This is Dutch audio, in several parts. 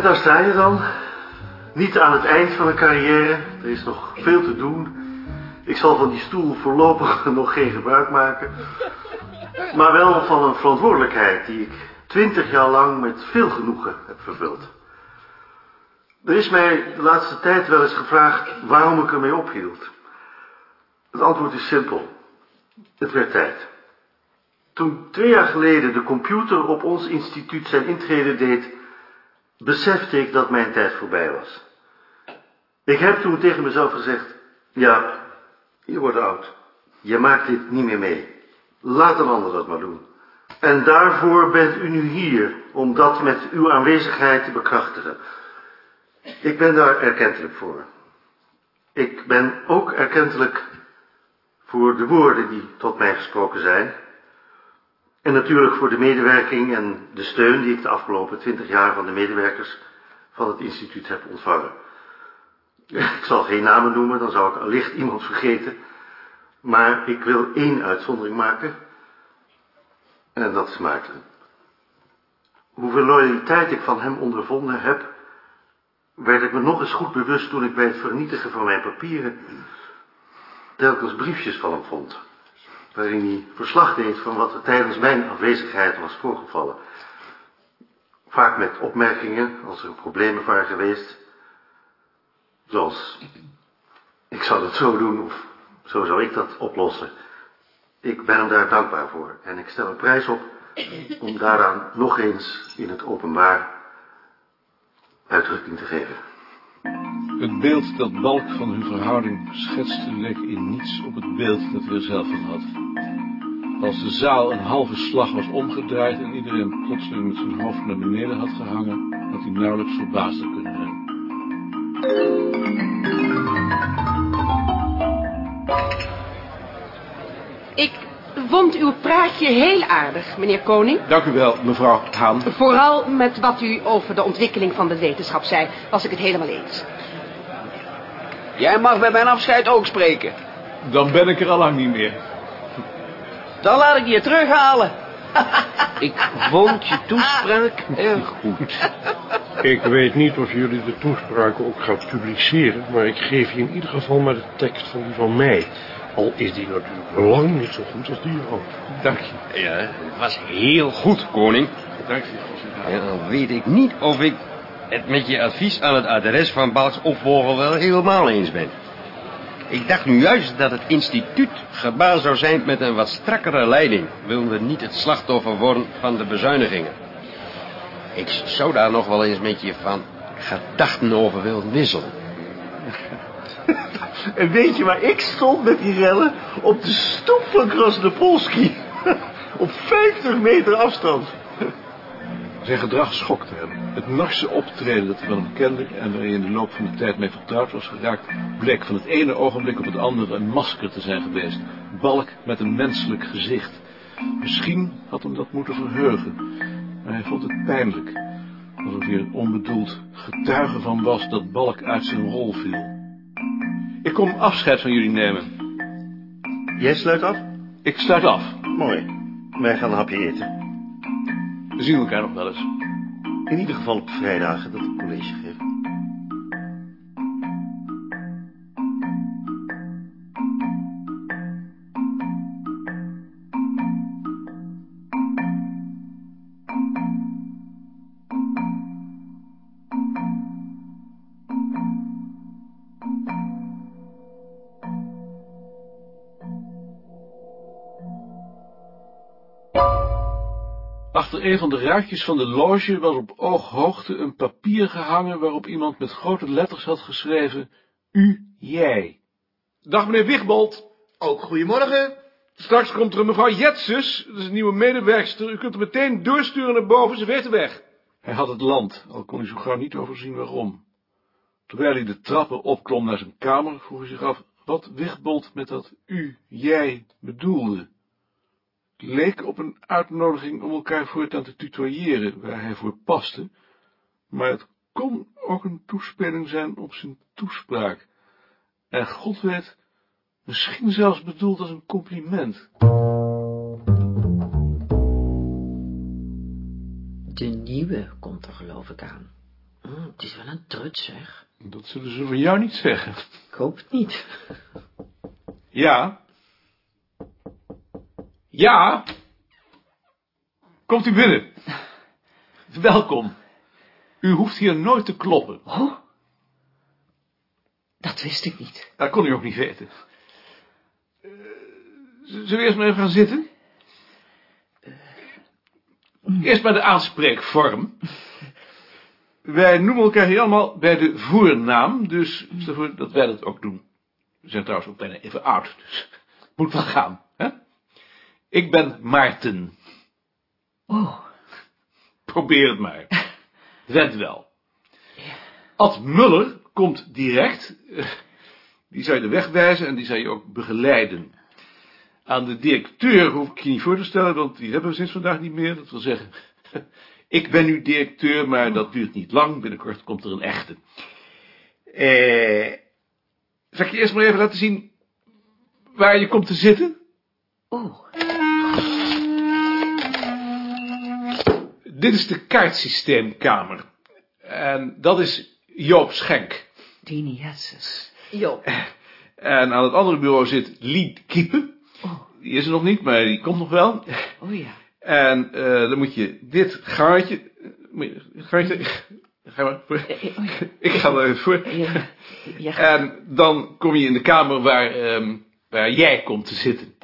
En daar sta je dan. Niet aan het eind van een carrière. Er is nog veel te doen. Ik zal van die stoel voorlopig nog geen gebruik maken. Maar wel van een verantwoordelijkheid die ik twintig jaar lang met veel genoegen heb vervuld. Er is mij de laatste tijd wel eens gevraagd waarom ik ermee ophield. Het antwoord is simpel. Het werd tijd. Toen twee jaar geleden de computer op ons instituut zijn intrede deed, besefte ik dat mijn tijd voorbij was. Ik heb toen tegen mezelf gezegd, ja, je wordt oud. Je maakt dit niet meer mee. Laat een ander dat maar doen. En daarvoor bent u nu hier, om dat met uw aanwezigheid te bekrachtigen. Ik ben daar erkentelijk voor. Ik ben ook erkentelijk voor de woorden die tot mij gesproken zijn. En natuurlijk voor de medewerking en de steun die ik de afgelopen twintig jaar van de medewerkers van het instituut heb ontvangen. Ik zal geen namen noemen, dan zou ik allicht iemand vergeten. Maar ik wil één uitzondering maken. En dat is Maarten. Hoeveel loyaliteit ik van hem ondervonden heb, werd ik me nog eens goed bewust toen ik bij het vernietigen van mijn papieren telkens briefjes van hem vond, waarin hij verslag deed van wat er tijdens mijn afwezigheid was voorgevallen. Vaak met opmerkingen als er problemen waren geweest, zoals, ik zou dat zo doen of zo zou ik dat oplossen. Ik ben hem daar dankbaar voor en ik stel een prijs op om daaraan nog eens in het openbaar uitdrukking te geven. Het beeld dat Balk van hun verhouding schetste leek in niets op het beeld dat hij er zelf van had. Als de zaal een halve slag was omgedraaid en iedereen plotseling met zijn hoofd naar beneden had gehangen, had hij nauwelijks verbaasd kunnen zijn. Ik vond uw praatje heel aardig, meneer Koning. Dank u wel, mevrouw Haan. Vooral met wat u over de ontwikkeling van de wetenschap zei, was ik het helemaal eens. Jij mag bij mijn afscheid ook spreken. Dan ben ik er al lang niet meer. Dan laat ik je terughalen. Ik vond je toespraak erg goed. Ik weet niet of jullie de toespraken ook gaan publiceren, maar ik geef je in ieder geval maar de tekst van die van mij. Al is die natuurlijk lang niet zo goed als die van. Dank je. Ja, het was heel goed, koning. Dank je. Ja, dan weet ik niet of ik het met je advies aan het adres van Balks opvolger wel helemaal eens ben. Ik dacht nu juist dat het instituut gebaat zou zijn met een wat strakkere leiding. Wilde niet het slachtoffer worden van de bezuinigingen. Ik zou daar nog wel eens met je van gedachten over willen wisselen. En weet je waar ik stond met die rellen? Op de stoep van Krasnopolski. Op 50 meter afstand. Zijn gedrag schokte hem. Het narse optreden dat hij van hem kende en waar hij in de loop van de tijd mee vertrouwd was geraakt, bleek van het ene ogenblik op het andere een masker te zijn geweest. Balk met een menselijk gezicht. Misschien had hem dat moeten verheugen, maar hij vond het pijnlijk. Alsof hij er onbedoeld getuige van was dat Balk uit zijn rol viel. Ik kom afscheid van jullie nemen. Jij sluit af? Ik sluit af. Mooi. Wij gaan een hapje eten. We zien elkaar nog wel eens. In ieder geval op vrijdagen dat ik college geef. Achter een van de ruitjes van de loge was op ooghoogte een papier gehangen waarop iemand met grote letters had geschreven U, jij. Dag meneer Wigbold. Ook goedemorgen. Straks komt er een mevrouw Jetsus, dat is een nieuwe medewerkster. U kunt er meteen doorsturen naar boven, ze weet de weg. Hij had het land, al kon hij zo gauw niet overzien waarom. Terwijl hij de trappen opklom naar zijn kamer, vroeg hij zich af wat Wigbold met dat u, jij bedoelde. Leek op een uitnodiging om elkaar voortaan te tutoyeren, waar hij voor paste, maar het kon ook een toespeling zijn op zijn toespraak. En God weet, misschien zelfs bedoeld als een compliment. De nieuwe komt er geloof ik aan. Hm. Oh, het is wel een trut, zeg. Dat zullen ze van jou niet zeggen. Ik hoop het niet. Ja. Ja. Komt u binnen. Welkom. U hoeft hier nooit te kloppen. Oh, dat wist ik niet. Dat kon u ook niet weten. Eh, zullen we eerst maar even gaan zitten? Eerst maar de aanspreekvorm. Wij noemen elkaar hier allemaal bij de voornaam, dus voor dat wij dat ook doen. We zijn trouwens ook bijna even oud, dus moet wel gaan. Ik ben Maarten. Oh, Probeer het maar. Red wel. Ad Muller komt direct. Die zou je de weg wijzen en die zou je ook begeleiden. Aan de directeur hoef ik je niet voor te stellen, want die hebben we sinds vandaag niet meer. Dat wil zeggen, ik ben nu directeur, maar dat duurt niet lang. Binnenkort komt er een echte. Eh, zal ik je eerst maar even laten zien waar je komt te zitten? oh, Dit is de kaartsysteemkamer. En dat is Joop Schenk. Dini Jetses. Joop. En aan het andere bureau zit Lied Kiepen. Oh, Die is er nog niet, maar die komt nog wel. oh ja. En eh, dan moet je dit gaatje... moet je- Gaatje... Ga maar voor. Eh, eh, oh ja. Ik ga er even voor. Ja, ja. En dan kom je in de kamer waar, ehm, waar jij komt te zitten.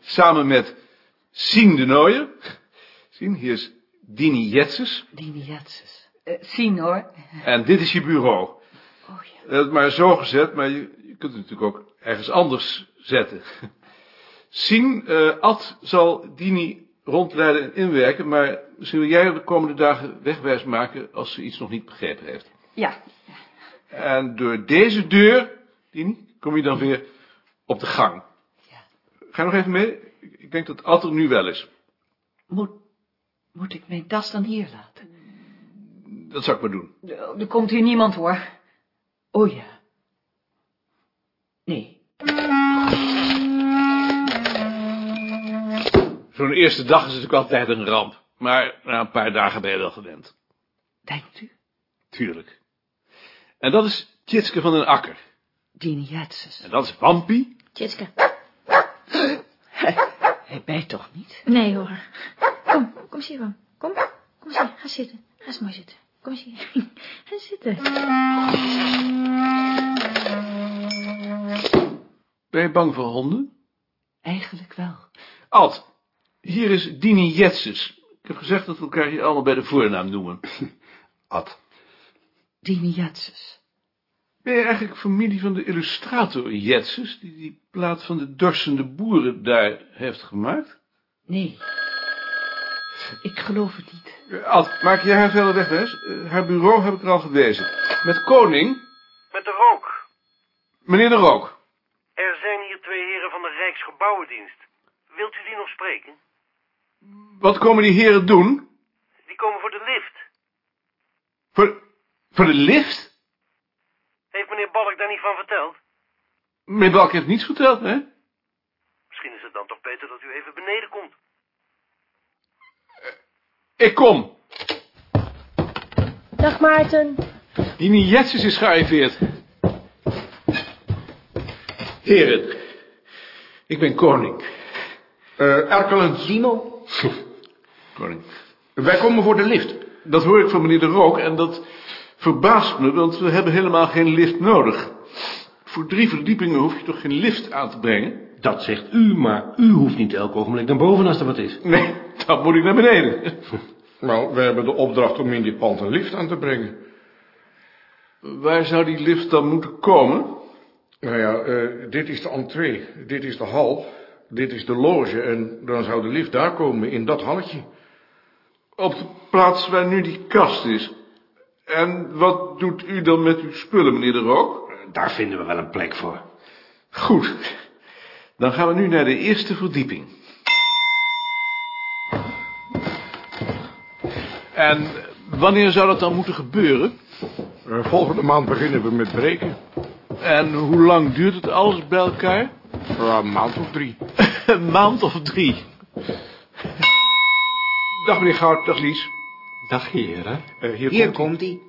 Samen met Sien de Nooijer. Sien, hier is Dini Jetses. Dini Jetses. zien hoor. En dit is je bureau. Oh ja. Dat maar zo gezet, maar je, je kunt het natuurlijk ook ergens anders zetten. Sien, eh Ad zal Dini rondleiden en inwerken, maar misschien wil jij de komende dagen wegwijs maken als ze iets nog niet begrepen heeft. Ja. En door deze deur, Dini, kom je dan weer op de gang. Ja. Ga nog even mee? Ik denk dat Ad er nu wel is. Moet, moet ik mijn tas dan hier laten? Dat zou ik maar doen. Er komt hier niemand hoor. Oh ja. Nee. Zo'n eerste dag is natuurlijk altijd een ramp. Maar na een paar dagen ben je wel gewend. Denkt u? Tuurlijk. En dat is Tjitske van den Akker. Dini Jetses. En dat is Wampie. Tjitske. Hij bijt toch niet? Nee hoor. Kom, kom eens hier, Wam. Kom, kom eens hier. Ga zitten. Ga eens mooi zitten. Kom eens hier. Ga zitten. Ben je bang voor honden? Eigenlijk wel. Ad, hier is Dini Jetses. Ik heb gezegd dat we elkaar hier allemaal bij de voornaam noemen. Ad. Dini Jetses. Ben je eigenlijk familie van de illustrator Jetses, die die plaat van de dorsende boeren daar heeft gemaakt? Nee. Ik geloof het niet. Eh, Ad, maak jij haar verder weg, Wes? Eh, haar bureau heb ik er al gewezen. Met Koning, Met de rook. meneer de Rook. Er zijn hier twee heren van de Rijksgebouwendienst. Wilt u die nog spreken? Wat komen die heren doen? Die komen voor de lift. Voor, voor de lift? Heeft meneer Balk daar niet van verteld? Meneer Balk heeft niets verteld, hè? Misschien is het dan toch beter dat u even beneden komt. Ik kom. Dag Maarten. Dini Jetses is gearriveerd. Heren, ik ben koning. Eh Erkelens, Dimo? Koning. wij komen voor de lift. Dat hoor ik van meneer de Rook en dat verbaast me, want we hebben helemaal geen lift nodig. Voor drie verdiepingen hoef je toch geen lift aan te brengen? Dat zegt u, maar u hoeft niet elk ogenblik naar boven als er wat is. Nee, dan moet ik naar beneden. Nou, we hebben de opdracht om in dit pand een lift aan te brengen. Waar zou die lift dan moeten komen? Nou ja, eh, dit is de entree, dit is de hal, dit is de loge en dan zou de lift daar komen, in dat halletje. Op de plaats waar nu die kast is. En wat doet u dan met uw spullen, meneer de Rook? Eh, Daar vinden we wel een plek voor. Goed, dan gaan we nu naar de eerste verdieping. En wanneer zou dat dan moeten gebeuren? Eh, volgende maand beginnen we met breken. En hoe lang duurt het alles bij elkaar? Ja, een maand of drie. Een maand of drie. Dag meneer Goud, dag Lies. Dag heren. Eh, hier, Hier komt... hij.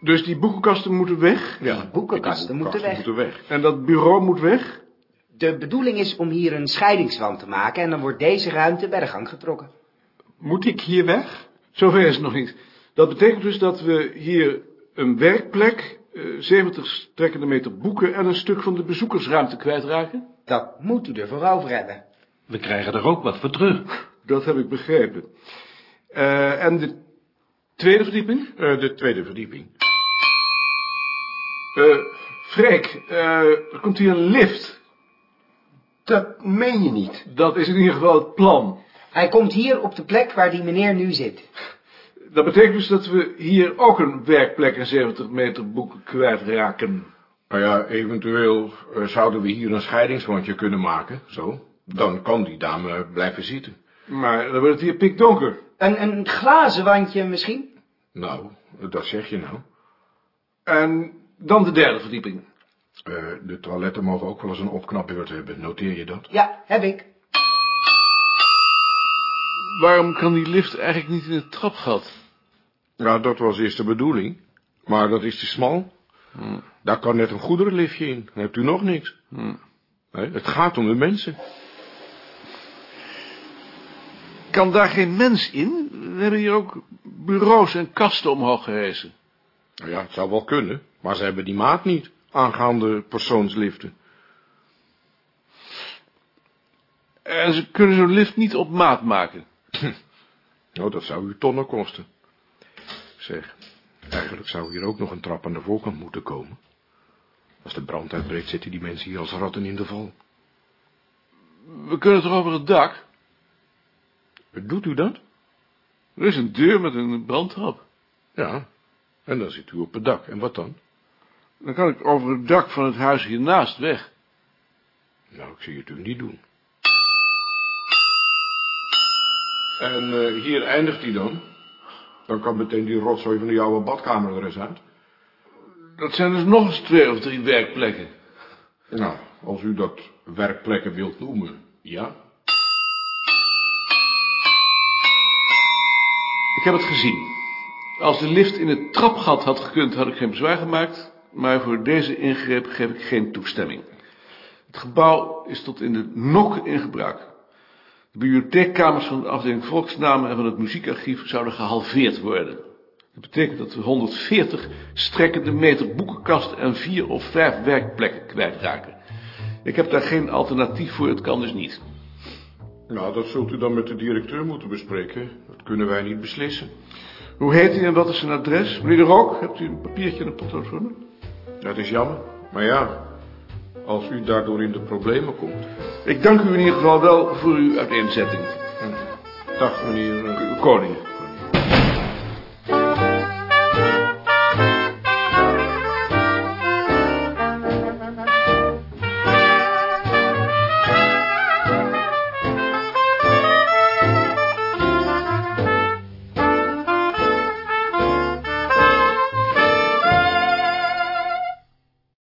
Dus die boekenkasten moeten weg? Die boekenkasten moeten weg. moeten weg. En dat bureau moet weg? De bedoeling is om hier een scheidingswand te maken en dan wordt deze ruimte bij de gang getrokken. Moet ik hier weg? Zover is het nog niet. Dat betekent dus dat we hier een werkplek, eh, 70 strekkende meter boeken en een stuk van de bezoekersruimte kwijtraken? Dat moet u ervoor over hebben. We krijgen er ook wat voor terug. Dat heb ik begrepen. Eh, en de tweede verdieping? Eh, de tweede verdieping. Eh, Freek, eh, er komt hier een lift. Dat meen je niet. Dat is in ieder geval het plan. Hij komt hier op de plek waar die meneer nu zit. Dat betekent dus dat we hier ook een werkplek en 70 meter boeken kwijtraken. Nou ja, eventueel eh, zouden we hier een scheidingswandje kunnen maken, zo. Dan kan die dame blijven zitten. Maar dan wordt het hier pikdonker. Een, een glazen wandje misschien? Nou, dat zeg je nou. En dan de derde verdieping. Eh, de toiletten mogen ook wel eens een opknapbeurt hebben, noteer je dat? Ja, heb ik. Waarom kan die lift eigenlijk niet in het trapgat? Ja, dat was eerst de bedoeling. Maar dat is te smal. Daar kan net een goederenliftje in. Dan hebt u nog niks. Nee, het gaat om de mensen. Kan daar geen mens in? We hebben hier ook bureaus en kasten omhoog gehezen. Nou ja, het zou wel kunnen. Maar ze hebben die maat niet. Aangaande persoonsliften. En ze kunnen zo'n lift niet op maat maken. Nou, dat zou u tonnen kosten. Zeg, eigenlijk zou hier ook nog een trap aan de voorkant moeten komen. Als de brand uitbreekt, zitten die mensen hier als ratten in de val. We kunnen toch over het dak? Doet u dat? Er is een deur met een brandtrap. Ja. En dan zit u op het dak. En wat dan? Dan kan ik over het dak van het huis hiernaast weg. Nou, ik zie het u niet doen. En eh, hier eindigt hij dan. Dan kan meteen die rotzooi van die oude badkamer er eens uit. Dat zijn dus nog eens twee of drie werkplekken. Nou, als u dat werkplekken wilt noemen, ja. Ik heb het gezien. Als de lift in het trapgat had gekund, had ik geen bezwaar gemaakt. Maar voor deze ingreep geef ik geen toestemming. Het gebouw is tot in de nok in gebruik. De bibliotheekkamers van de afdeling volksnamen en van het muziekarchief zouden gehalveerd worden. Dat betekent dat we 140 strekkende meter boekenkasten en vier of vijf werkplekken kwijtraken. Ik heb daar geen alternatief voor, het kan dus niet. Nou, dat zult u dan met de directeur moeten bespreken. Dat kunnen wij niet beslissen. Hoe heet hij en wat is zijn adres? Meneer de Rook, hebt u een papiertje en een potlood? Dat is jammer. Maar ja, als u daardoor in de problemen komt. Ik dank u in ieder geval wel voor uw uiteenzetting. Dag, meneer. Koning.